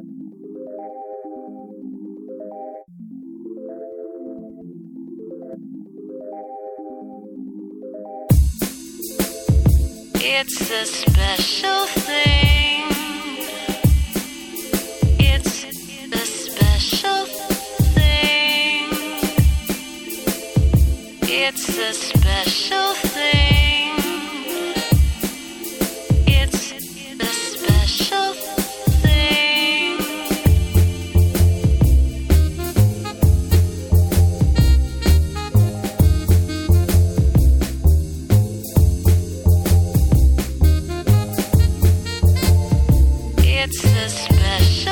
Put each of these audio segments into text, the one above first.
It's a special thing. It's a special thing. It's a special thing. it's suspicious.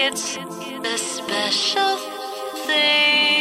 It's a special thing.